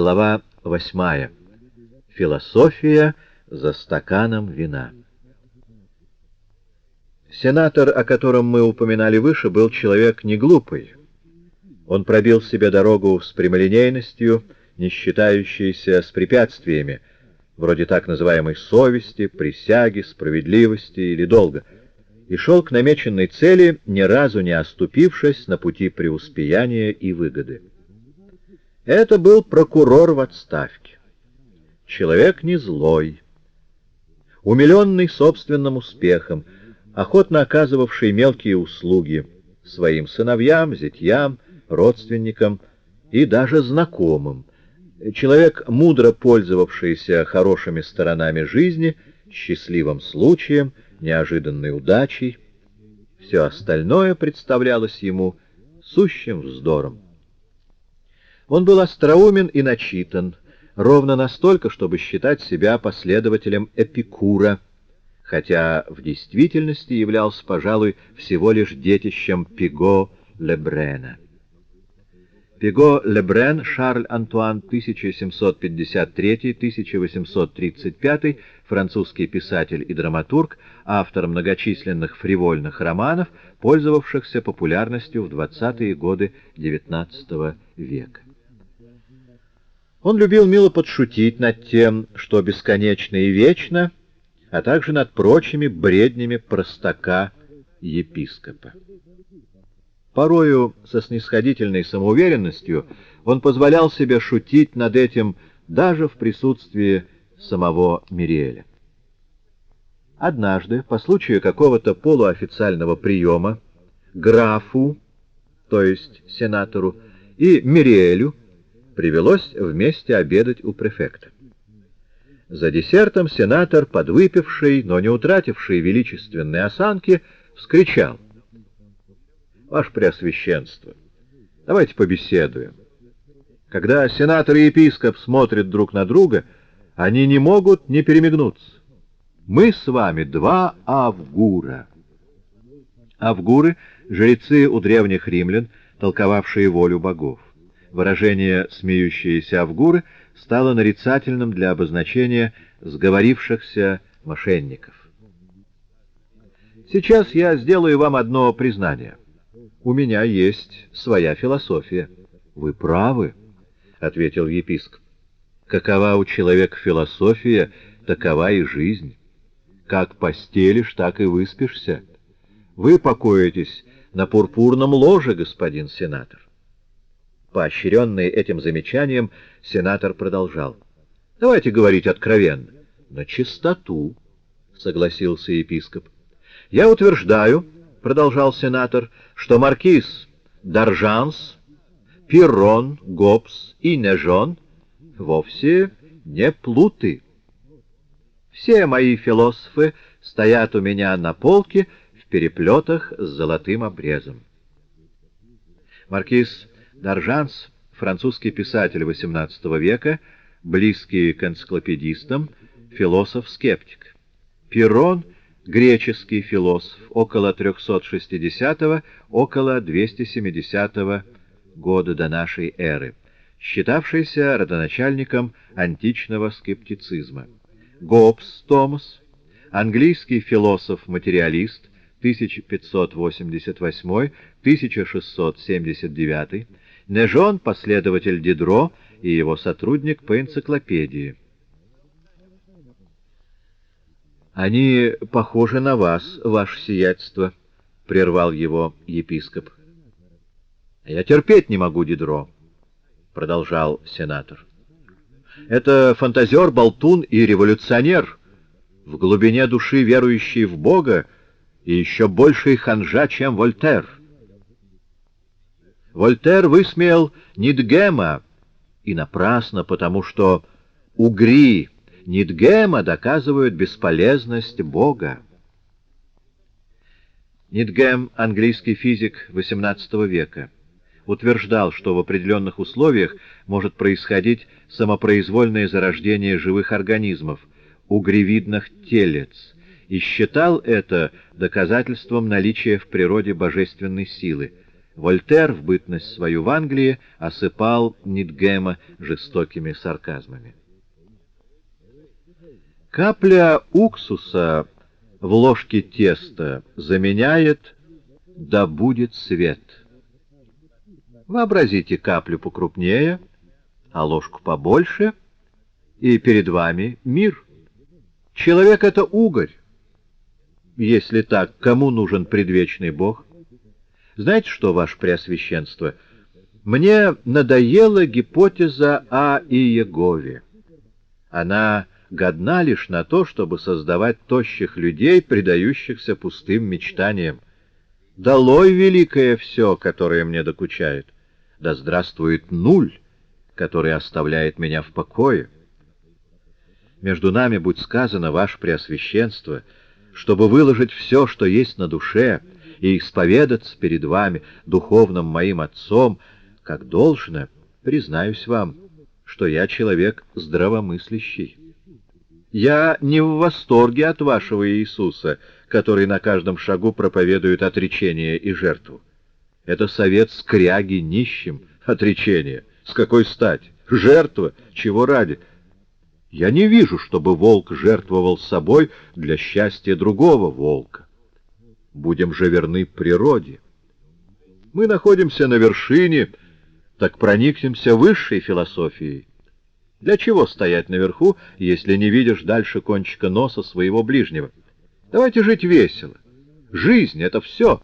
Глава восьмая. Философия за стаканом вина. Сенатор, о котором мы упоминали выше, был человек не глупый. Он пробил себе дорогу с прямолинейностью, не считающейся с препятствиями, вроде так называемой совести, присяги, справедливости или долга, и шел к намеченной цели, ни разу не оступившись на пути преуспеяния и выгоды. Это был прокурор в отставке. Человек не злой, умиленный собственным успехом, охотно оказывавший мелкие услуги своим сыновьям, зятьям, родственникам и даже знакомым. Человек, мудро пользовавшийся хорошими сторонами жизни, счастливым случаем, неожиданной удачей. Все остальное представлялось ему сущим вздором. Он был остроумен и начитан, ровно настолько, чтобы считать себя последователем Эпикура, хотя в действительности являлся, пожалуй, всего лишь детищем Пиго Лебрена. Пиго Лебрен, Шарль Антуан, 1753-1835, французский писатель и драматург, автор многочисленных фривольных романов, пользовавшихся популярностью в 20-е годы XIX века. Он любил мило подшутить над тем, что бесконечно и вечно, а также над прочими бреднями простака-епископа. Порою со снисходительной самоуверенностью он позволял себе шутить над этим даже в присутствии самого Мириэля. Однажды, по случаю какого-то полуофициального приема, графу, то есть сенатору, и Мириэлю, привелось вместе обедать у префекта. За десертом сенатор, подвыпивший, но не утративший величественной осанки, вскричал. «Ваше Преосвященство, давайте побеседуем. Когда сенатор и епископ смотрят друг на друга, они не могут не перемигнуться. Мы с вами два Авгура». Авгуры — жрецы у древних римлян, толковавшие волю богов. Выражение «смеющиеся авгуры» стало нарицательным для обозначения сговорившихся мошенников. Сейчас я сделаю вам одно признание. У меня есть своя философия. Вы правы, — ответил епископ. Какова у человека философия, такова и жизнь. Как постелишь, так и выспишься. Вы покоитесь на пурпурном ложе, господин сенатор. Поощренный этим замечанием, сенатор продолжал. — Давайте говорить откровенно. — На чистоту, — согласился епископ. — Я утверждаю, — продолжал сенатор, — что маркиз Даржанс, Пирон, Гоббс и Нежон вовсе не плуты. Все мои философы стоят у меня на полке в переплетах с золотым обрезом. Маркиз Даржанс, французский писатель XVIII века, близкий к энциклопедистам, философ-скептик. Пирон — греческий философ, около 360 около 270 года до нашей эры, считавшийся родоначальником античного скептицизма. Гоббс Томас, английский философ-материалист, 1588-1679, Нежон — последователь Дидро и его сотрудник по энциклопедии. «Они похожи на вас, ваше сиятельство», — прервал его епископ. «Я терпеть не могу Дидро», — продолжал сенатор. «Это фантазер, болтун и революционер, в глубине души верующий в Бога и еще больший ханжа, чем Вольтер». Вольтер высмеял Нидгема, и напрасно, потому что угри Нидгема доказывают бесполезность Бога. Нидгем, английский физик XVIII века, утверждал, что в определенных условиях может происходить самопроизвольное зарождение живых организмов, угревидных телец, и считал это доказательством наличия в природе божественной силы. Вольтер в бытность свою в Англии осыпал Нидгема жестокими сарказмами. Капля уксуса в ложке теста заменяет «да будет свет». Вообразите каплю покрупнее, а ложку побольше, и перед вами мир. Человек — это угорь. Если так, кому нужен предвечный Бог? Знаете что, ваше Преосвященство, мне надоела гипотеза о Иегове. Она годна лишь на то, чтобы создавать тощих людей, предающихся пустым мечтаниям. Долой великое все, которое мне докучает. Да здравствует нуль, который оставляет меня в покое. Между нами, будь сказано, ваше Преосвященство, чтобы выложить все, что есть на душе, и исповедаться перед вами, духовным моим отцом, как должно, признаюсь вам, что я человек здравомыслящий. Я не в восторге от вашего Иисуса, который на каждом шагу проповедует отречение и жертву. Это совет скряги нищим, отречение. С какой стати? Жертва? Чего ради? Я не вижу, чтобы волк жертвовал собой для счастья другого волка. Будем же верны природе. Мы находимся на вершине, так проникнемся высшей философией. Для чего стоять наверху, если не видишь дальше кончика носа своего ближнего? Давайте жить весело. Жизнь — это все.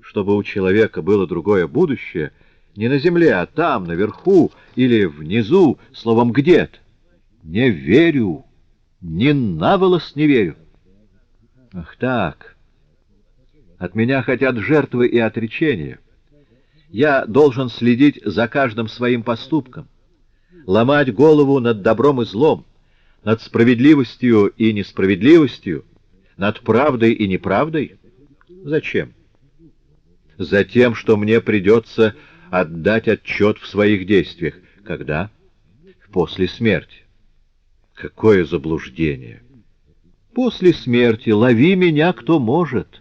Чтобы у человека было другое будущее, не на земле, а там, наверху или внизу, словом, где-то. Не верю, ни на волос не верю. Ах так, от меня хотят жертвы и отречения. Я должен следить за каждым своим поступком ломать голову над добром и злом, над справедливостью и несправедливостью, над правдой и неправдой? Зачем? Затем, что мне придется отдать отчет в своих действиях. Когда? После смерти. Какое заблуждение! После смерти лови меня, кто может.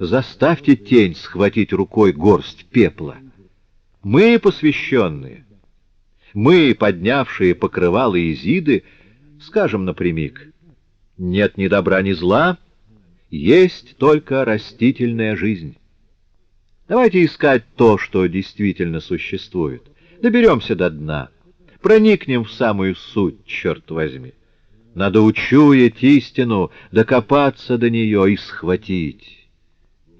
Заставьте тень схватить рукой горсть пепла. Мы посвященные — мы, поднявшие покрывалы Изиды, скажем напрямик, нет ни добра, ни зла, есть только растительная жизнь. Давайте искать то, что действительно существует. Доберемся до дна, проникнем в самую суть, черт возьми. Надо учуять истину, докопаться до нее и схватить.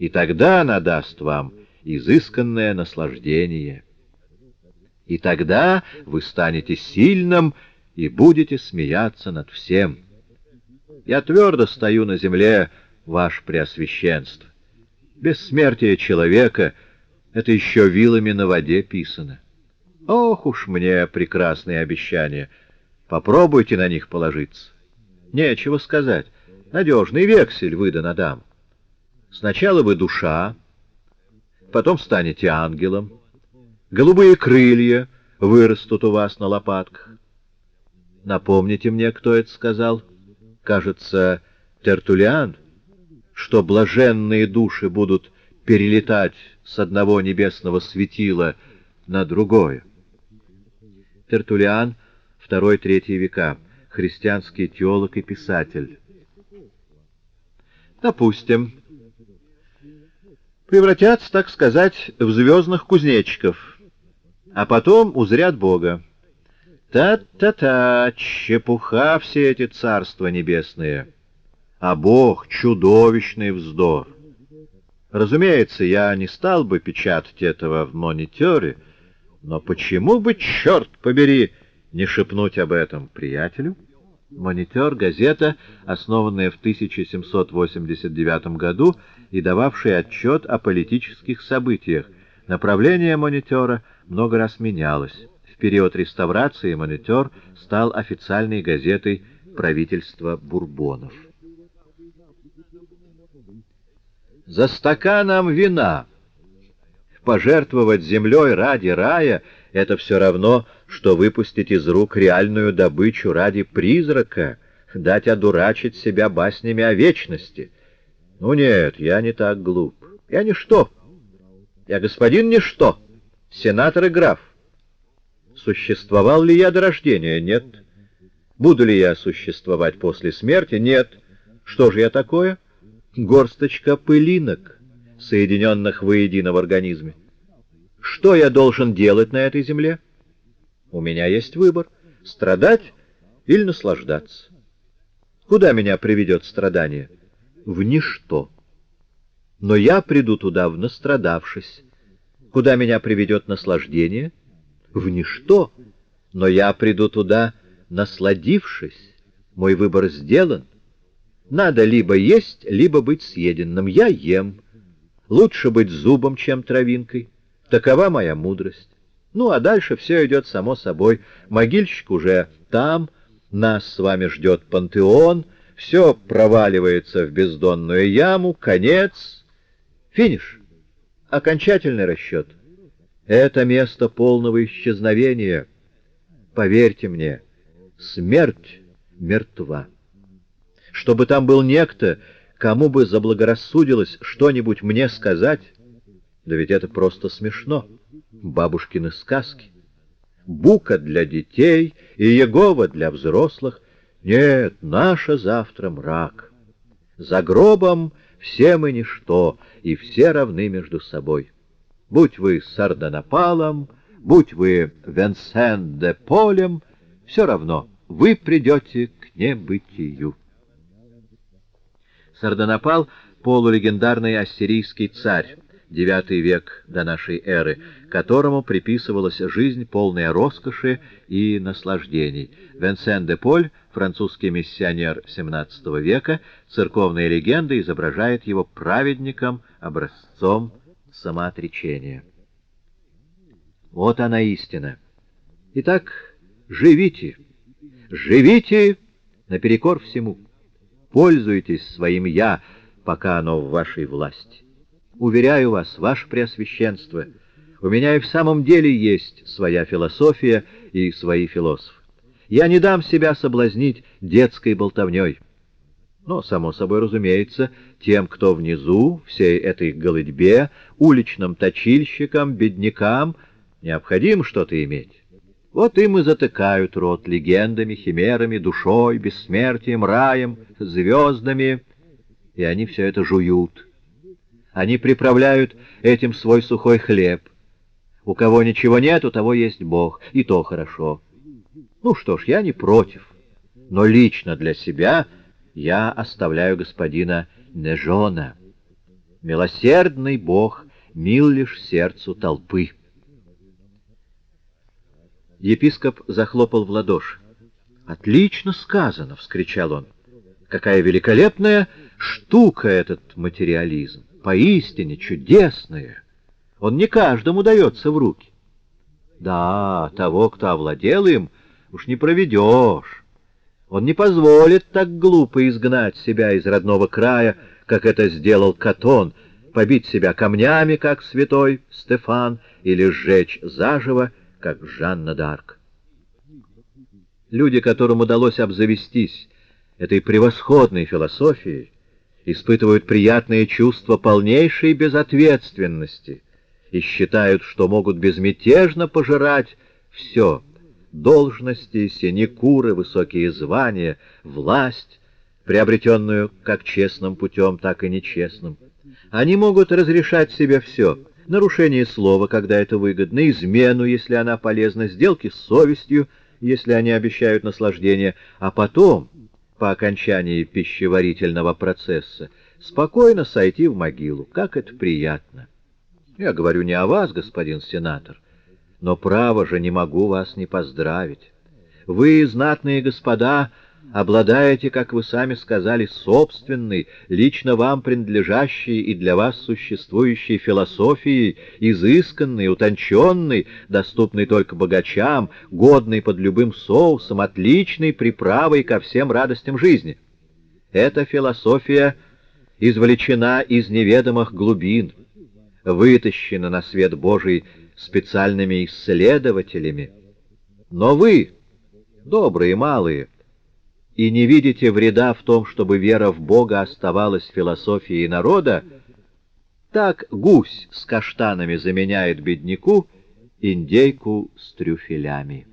И тогда она даст вам изысканное наслаждение и тогда вы станете сильным и будете смеяться над всем. Я твердо стою на земле, ваше Преосвященство. Бессмертие человека — это еще вилами на воде писано. Ох уж мне прекрасные обещания! Попробуйте на них положиться. Нечего сказать. Надежный вексель выдан Адам. Сначала вы душа, потом станете ангелом, Голубые крылья вырастут у вас на лопатках. Напомните мне, кто это сказал? Кажется, Тертулиан, что блаженные души будут перелетать с одного небесного светила на другое. Тертулиан, второй-третий века, христианский теолог и писатель. Допустим, превратятся, так сказать, в звездных кузнечиков — а потом узрят Бога. Та-та-та, чепуха все эти царства небесные, а Бог — чудовищный вздор. Разумеется, я не стал бы печатать этого в мониторе, но почему бы, черт побери, не шепнуть об этом приятелю? «Монитор» — газета, основанная в 1789 году и дававшая отчет о политических событиях. Направление «Монитора» — много раз менялось. В период реставрации «Монитор» стал официальной газетой правительства Бурбонов. За стаканом вина пожертвовать землей ради рая — это все равно, что выпустить из рук реальную добычу ради призрака, дать одурачить себя баснями о вечности. Ну нет, я не так глуп. Я ничто. Я господин ничто, сенатор и граф. Существовал ли я до рождения? Нет. Буду ли я существовать после смерти? Нет. Что же я такое? Горсточка пылинок, соединенных воедино в организме. Что я должен делать на этой земле? У меня есть выбор — страдать или наслаждаться. Куда меня приведет страдание? В ничто. Но я приду туда, в настрадавшись. Куда меня приведет наслаждение? В ничто. Но я приду туда, насладившись. Мой выбор сделан. Надо либо есть, либо быть съеденным. Я ем. Лучше быть зубом, чем травинкой. Такова моя мудрость. Ну, а дальше все идет само собой. Могильщик уже там, нас с вами ждет пантеон, все проваливается в бездонную яму, конец, финиш, окончательный расчет. Это место полного исчезновения. Поверьте мне, смерть мертва. Чтобы там был некто, кому бы заблагорассудилось что-нибудь мне сказать, да ведь это просто смешно. Бабушкины сказки. Бука для детей и Егова для взрослых. Нет, наша завтра мрак. За гробом все мы ничто, и все равны между собой. Будь вы Сардонапалом, будь вы Венсен де Полем, все равно вы придете к небытию. Сардонапал — полулегендарный ассирийский царь, IX век до нашей эры, которому приписывалась жизнь, полная роскоши и наслаждений. Венсен де Поль, французский миссионер XVII века, церковная легенда изображает его праведником, образцом самоотречения. Вот она истина. Итак, живите, живите наперекор всему. Пользуйтесь своим «я», пока оно в вашей власти. Уверяю вас, ваше преосвященство, у меня и в самом деле есть своя философия и свои философы. Я не дам себя соблазнить детской болтовней. Но, само собой разумеется, тем, кто внизу, всей этой голыдьбе, уличным точильщикам, беднякам, необходимо что-то иметь. Вот им и затыкают рот легендами, химерами, душой, бессмертием, раем, звездами, и они все это жуют. Они приправляют этим свой сухой хлеб. У кого ничего нет, у того есть Бог, и то хорошо. Ну что ж, я не против, но лично для себя я оставляю господина Нежона. Милосердный Бог мил лишь сердцу толпы. Епископ захлопал в ладоши. «Отлично сказано!» — вскричал он. «Какая великолепная штука этот материализм! Поистине чудесное. Он не каждому дается в руки. Да, того, кто овладел им, уж не проведешь. Он не позволит так глупо изгнать себя из родного края, как это сделал Катон, побить себя камнями, как святой Стефан, или сжечь заживо, как Жанна Д'Арк. Люди, которым удалось обзавестись этой превосходной философией, испытывают приятное чувство полнейшей безответственности и считают, что могут безмятежно пожирать все — должности, синекуры, высокие звания, власть, приобретенную как честным путем, так и нечестным. Они могут разрешать себе все — нарушение слова, когда это выгодно, измену, если она полезна, сделки с совестью, если они обещают наслаждение, а потом по окончании пищеварительного процесса, спокойно сойти в могилу. Как это приятно! Я говорю не о вас, господин сенатор, но право же не могу вас не поздравить. Вы, знатные господа, обладаете, как вы сами сказали, собственной, лично вам принадлежащей и для вас существующей философией, изысканной, утонченной, доступной только богачам, годной под любым соусом, отличной приправой ко всем радостям жизни. Эта философия извлечена из неведомых глубин, вытащена на свет Божий специальными исследователями. Но вы, добрые малые, и не видите вреда в том, чтобы вера в Бога оставалась философией народа, так гусь с каштанами заменяет бедняку индейку с трюфелями.